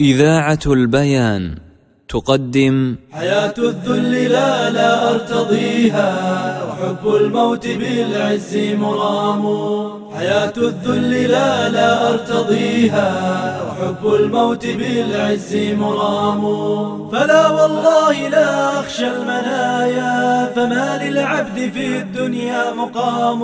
إذاعة البيان تقدم حياة الذل لا لا أرتضيها وحب الموت بالعز مرام. حياة الذل لا لا أرتضيها وحب الموت بالعز مرام. فلا والله لا أخشى المنايا فما للعبد في الدنيا مقام.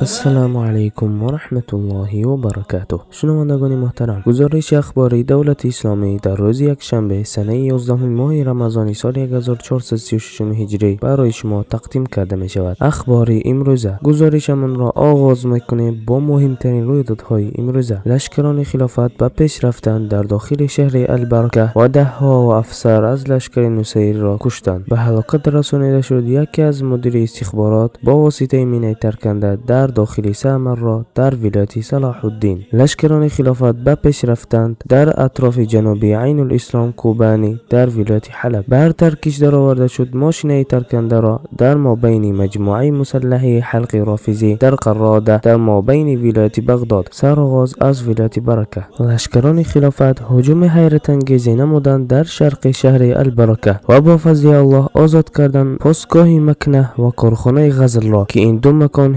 السلام علیکم و رحمت الله و برکاته شنوندگان محترم گزارش اخباری دولت اسلامی در روز یک شنبه سنه 11 ماه رمضان سال 1436 هجری برای شما تقدیم کرده می شود اخباری امروزه. گزارشمان را آغاز می‌کنیم با مهمترین رویدادهای امروزه. لشکران خلافت به پیش رفتن در داخل شهر البرکه و ده ها و افسر از لشکر نصیر را کشتند. به هلاکت رسانیده شد یکی از مدیر استخبارات با واسطه مینه ترکنده در در داخل سامر را در ولایت صلاح الدین لشکران خلافت به پیش رفتند. در اطراف جنوبی عین الاسلام کوبانی در ولایت حلب. بر ترکش درآورده شد. ماشین ترکنده را در ما بین مجموعه مسلحه حلق رافزی در قراده در ما بین ولایت بغداد. سرآغاز از ولایت برکه. لشکران خلافت هجوم حیرت انگیزی نمودند در شرق شهر البرکه و با فضل الله آزاد کردن پستگاه مکنه و کارخانه غزل را که این دو مکان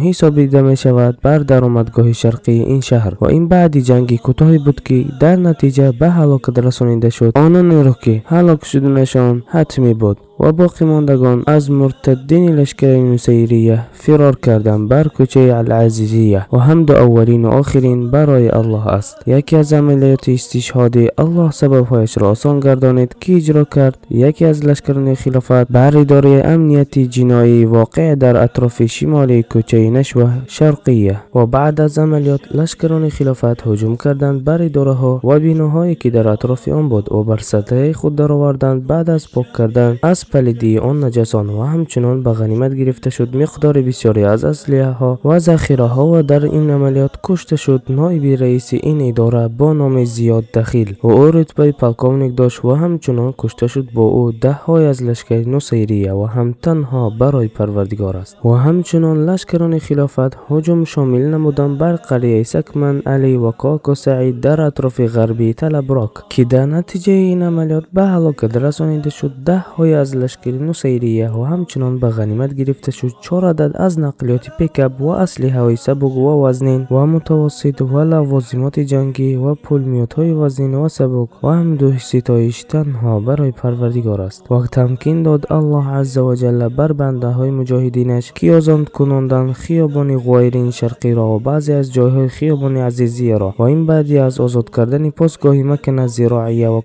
حسابیده می شود بر درآمدگاه شرقی این شهر و این بعدی جنگی کوتاهی بود که در نتیجه به هلاکت رسانیده شد. آنانی را که هلاک شدنشان حتمی بود. و باقی ماندگان از مرتدین لشکر نصیریه فرار کردند بر کوچه العزیزیه و حمد اولین و آخرین برای الله است. یکی از عملیات استشهادی الله سببهایش را آسان گردانید که اجرا کرد. یکی از لشکران خلافت بر اداره امنیتی جنایی واقع در اطراف شمالی کوچه نشوه شرقیه و بعد از عملیات لشکران خلافت هجوم کردند بر اداره ها و بیناهایی که در اطراف آن بود و بر سطح خود درآوردند بعد از پاک کردن از پلیدی آن نجسان و همچنان به غنیمت گرفته شد مقدار بسیاری از اسلحه ها و ذخیره ها و در این عملیات کشته شد. نایب رئیس این اداره با نام زیاد دخیل و او رتبه پلکونیک داشت و همچنان کشته شد با او ده های از لشکر نصیریه و حمد تنها برای پروردگار است. و همچنان لشکران خلافت هجوم شامل نمودن بر قریه سکمن علی و کاک و سعید در اطراف غربی تلبراک که در نتیجه این عملیات به هلاکت رسانیده شد. ده های از لشکر نصیریه و همچنان به غنیمت گرفته شد. چهار عدد از نقلیات پیکاپ و اسلحه های سبک و وزنین و متوسط و لوازمات جنگی و پولمیوت های وزنین و سبک و هم دو ستایش تنها برای پروردگار است. و تمکین داد الله عز و جل بر بنده های مجاهدینش که آزاد کنندن خیابان غویرین شرقی را و بعضی از جایهای خیابان عزیزی را و این بعدی از آزاد کردن پاسگاه مکن زراعیه و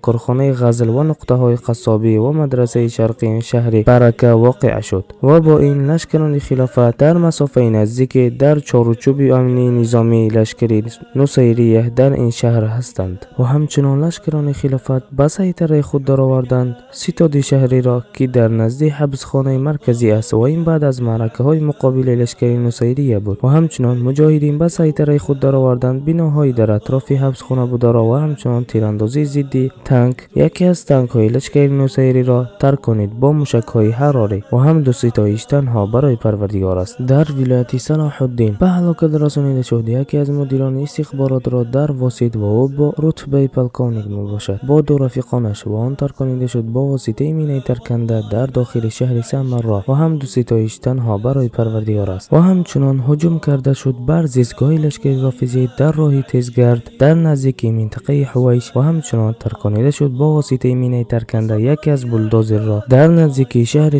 این شهر برکه واقع شد و با این لشکران خلافت در مسافه نزدیک در چارچوب امنی نظامی لشکری نصیریه در این شهر هستند و همچنان لشکران خلافت به سیطره خود درآوردند ستاد شهری را که در نزد حبسخانه مرکزی است و این بعد از معرکه های مقابل لشکری نصیریه بود و همچنان مجاهدین به سیطره خود درآوردند بناهایی در اطراف حبسخانه بودارا و همچنان تیراندازی ضدی تانک یکی از تانک های لشکری نصیری را ترکانید. با موشک های و حمد و ستایش تنها برای پروردگار است. در ولایت صلاح الدین به هلاکت رسانیده شد یکی از مدیران استخبارات را در واسط و او با رتبه پلکونیک می با دو رفیقانش و آن ترکانیده شد. با واسطه مینه ترکنده در داخل شهر سمرا و هم دو ستایش تنها برای پروردگار است. و همچنان هجوم کرده شد بر زیستگاه لشکر رافضی در راه تیزگرد در نزدیک منطقه حویش و همچنان ترکانیده در نزدیکی شهر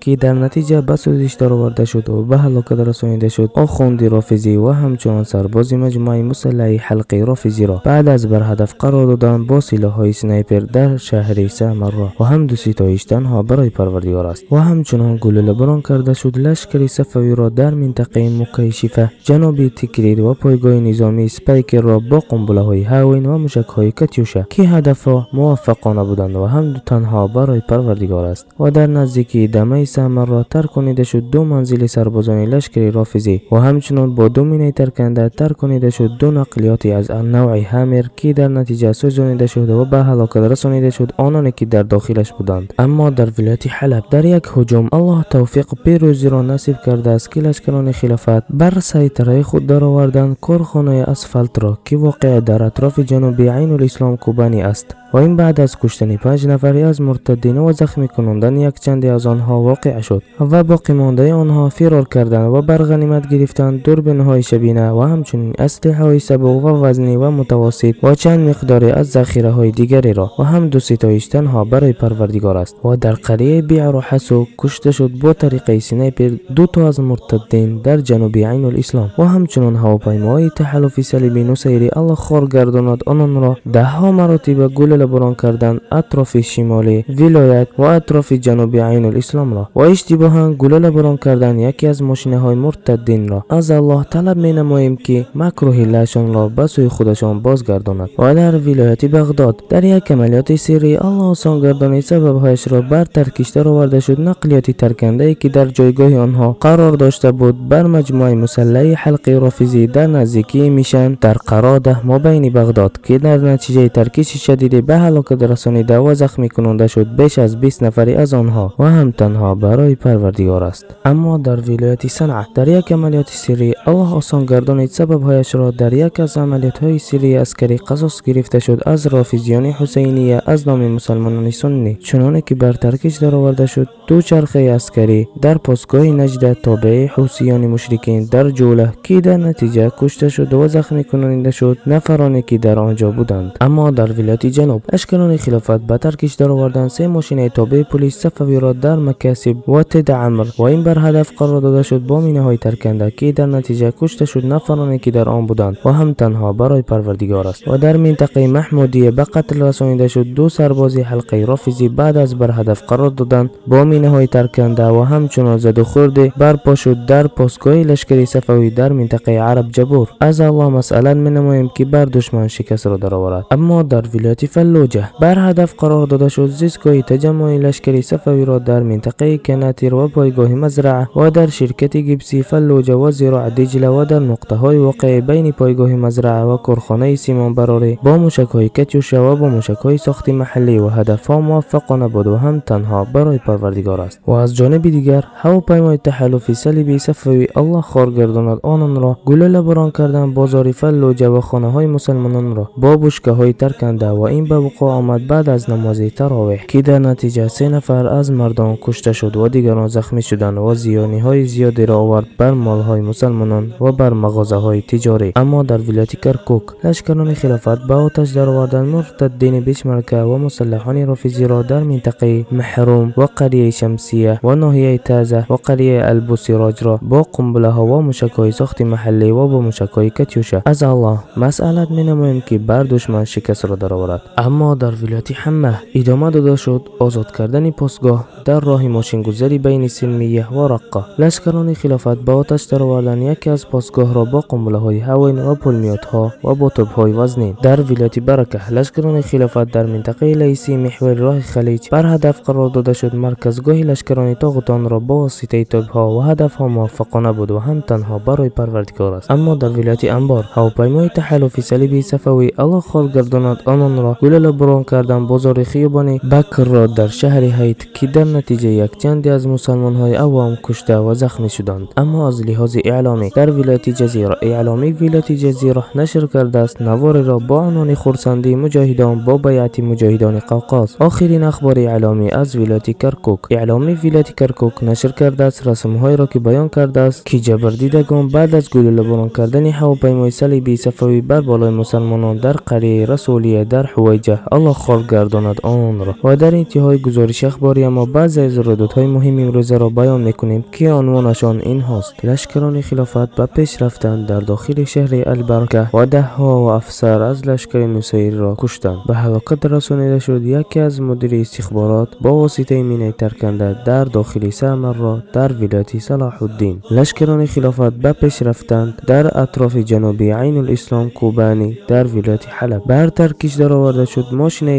که در نتیجه به سوزش درآورده شد و به هلاکت رسانیده شد. آخوندی رافضی و همچنان سرباز مجموعه مسلح حلقی رافضی را بعد از بر هدف قرار دادن با های sniper در شهر سمرا و هم دو ستایش تنها برای پروردگار است. و همچنان گلوله باران کرده شد. لشکر صفوی را در منطقه مکیشفه جنوب تکریت و پایگاه نظامی سپیکر را با قنبله های هاوین و موشک های کتیوشه که هدف موفقانه بودند و حمد و تنها برای پروردگار است. و در نزدیکی دمه سمر را ترکانیده شد. دو منزل سربازان لشکری رافضی و همچنان با دو مینه ترکنده ترکانیده شد. دو نقلیاتی از نوع همر که در نتیجه سوزانیده شد و به هلاکت رسانیده شد. آنانی که در داخلش بودند. اما در ولایت حلب در یک هجوم الله توفیق پیروزی را نصیب کرده است که لشکران خلافت بر سیطره خود درآوردند. کارخانه اسفالت را که واقع در اطراف جنوبی عین الاسلام کوبانی است. و این بعد از کشتن پنج نفری از مرتدین و زخمی کنندن یک چندی از آنها واقع شد و باقی مانده آنها فرار کردند و بر غنیمت گرفتند دوربین های شبینه و همچنین اسلحه های سبک و وزنی و متوسط و چند مقداری از ذخیره های دیگری را و هم دو ستایش تنها برای پروردگار است و در قریه بیعر و حسو کشته شد با طریقه سنایپر دو تا از مرتدین در جنوب عین الاسلام و همچنین هواپیماهای تحالف صلیبی نصیری الله خار گرداند آنان را ده ها مراتب گلوله باران کردند اطراف شمالی ولایت و اطراف جنوب عین الاسلام را و اشتباها گلوله باران کردن یکی از ماشینه های مرتدین را از الله طلب می نماییم که مکر و را به سوی خودشان بازگرداند و در ولایت بغداد در یک عملیات سری الله آسان گردانی هایش را بر ترکیش آورده شد نقلیات ترکنده که در جایگاه آنها قرار داشته بود بر مجموعه مسلح حلقه رافیزی در نزدیکی میشن در قراده ما بین بغداد که در نتیجه ترکیش شدید به هلاکت رسانیده و زخمی کننده شد بیش از 20 نفری از آنها و هم تنها برای پروردگار است. اما در ولایت صنعا در یک عملیات سری الله آسان گردانید سببهایش را در یک از عملیات های سری عسکری قصاص گرفته شد از رافیزیان حسینیه از نام مسلمانان سنی. چنانه که بر ترکش درآورده شد دو چرخه عسکری در پاسگاه نجده تابع حوسیان مشرکین در جوله که در نتیجه کشته شد و زخمی کننده شد نفرانی که در آنجا بودند. اما در ولایت جنوب اشکران خلافت به ترکش درآوردن سه ماشین تابع پلیس صفوی را در مکاسب و تدعمر و این بر هدف قرار داده شد با مینه های ترکنده که در نتیجه کشته شد نفرانی که در آن بودند و هم تنها برای پروردگار است. و در منطقه محمودیه به قتل رسانیده شد دو سربازی حلقه رافیزی بعد از بر هدف قرار دادن با مینه های ترکنده و همچنان زد و خورده برپا شد در پاسگاه لشکری صفوی در منطقه عرب جبور. از الله مسئله می نماییم که بر دشمن شکست را درآورد. اما در ولایت فلوجه بر هدف قرار داده شد زیستگاه تجمع لشکری صفوی را در منطقه کناتیر و پایگاه مزرعه و در شرکت گیبسی فلوجه و زیرا دجله و در نقطه های واقع بین پایگاه مزرعه و کارخانه سیمان براره با موشک های کتیوشه و با موشک های ساخت محلی و هدف ها موفقانه بود و هم تنها برای پروردگار است و از جانب دیگر هواپیمای تحالف صلیبی صفوی الله خار گرداند آنان را گلوله باران کردن بازار فلوجه و خانه های مسلمانان را با بشکه های ترکنده و این به وقوع آمد بعد از نماز تراویح. که در نتیجه سه نفر از مردان کشته شد و دیگران زخمی شدند و زیانی های زیادی را آورد بر مال های مسلمانان و بر مغازه های تجاری. اما در ولایت کرکوک لشکران خلافت به آتش درآوردن مرتدین بیشمرکه و مسلحان رافیزی را در منطقه محروم و قریه شمسیه و ناحیه تازه و قریه البوسیراج را با قنبله ها و مشکای ساخت محلی و با مشکای کتیوشه. از الله مسئلت می نماییم که بر دشمن شکست را درآورد. аммо дар вилояти ҳамма идома дода шуд озод кардани постгоҳ дар роҳи мошингузари байни синмия ва раққа. Лашкарони хилофат ба оташ даровардан яке аз постгоҳро бо қумулаҳои ҳавин ва пулмиётҳо ва бо тӯбҳои вазнин. Дар вилояти барака лашкарони хилофат дар минтақаи лаисии меҳвори роҳи халиҷ бар ҳадаф қарор дода шуд марказгоҳи лашкарони тоғутонро бо воситаи тӯбҳо ва ҳадафҳо муваффақона буд ва ҳам танҳо барои парвардигор аст. Аммо дар вилояти анбор ҳавопаймои таҳаллуфи салиби сафавӣ аллоҳ хор гардонад ононро گلوله بران کردن بازار خیابان بکر را در شهر هیت که در نتیجه یک چندی از مسلمان های عوام کشته و زخمی شدند اما از لحاظ اعلامی در ولایت جزیره اعلامی ولایت جزیره نشر کرده است نوار را با عنوان خورسندی مجاهدان با بیعت مجاهدان قوقاز آخرین اخبار اعلامی از ولایت کرکوک اعلامی ولایت کرکوک نشر کرده است رسم را که بیان کرده است که جبردیدگان بعد از گلوله باران کردن هواپیمای صلیبی صفوی بر بالای مسلمانان در قریه رسولیه در حویجه الله خال گرداند آن را و در انتهای گزارش اخباری ما بعضی از های مهم امروزه را بیان می‌کنیم که عنوانشان این هست لشکران خلافت به پیش رفتن در داخل شهر البرکه و ده ها و افسر از لشکر نصیر را کشتند به هلاکت رسانیده شد یکی از مدیر استخبارات با واسطه مینه ترکنده در داخل سامر را در ولایت صلاح الدین لشکران خلافت به پیش رفتند در اطراف جنوبی عین الاسلام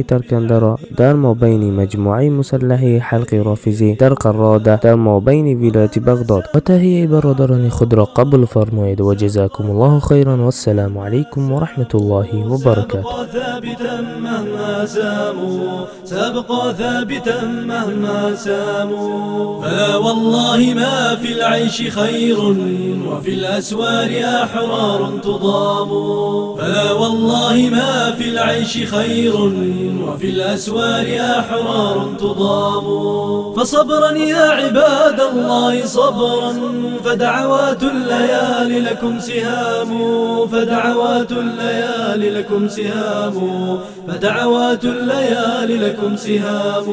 تركندرا در بين مجموعي مسلحي حلق رافزي. در قرادة در بين ولاية بغداد. وتهي بردرني خضرة قبل فرمايد وجزاكم الله خيرا. والسلام عليكم ورحمة الله وبركاته. سبق ثابتا مهما ساموا. سبق ثابتا مهما ساموا. فلا والله ما في العيش خير وفي الأسوار أحرار تضام فلا والله ما في العيش خير خير وفي الأسوار أحرار تضام فصبرا يا عباد الله صبرا. فدعوات الليالي لكم سهام. فدعوات الليالي لكم سهام. فدعوات الليالي لكم سهام.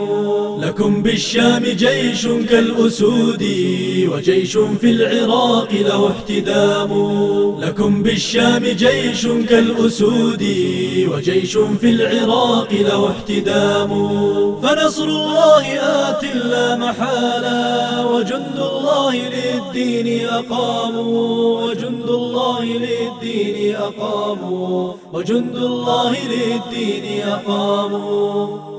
لكم بالشام جيش كالأسود وجيش في العراق له احتدام. لكم بالشام جيش كالأسود وجيش في العراق له احتدام. فنصر الله آت لا محالا وجند الله للدين أقاموا وجند الله للدين أقاموا وجند الله للدين أقاموا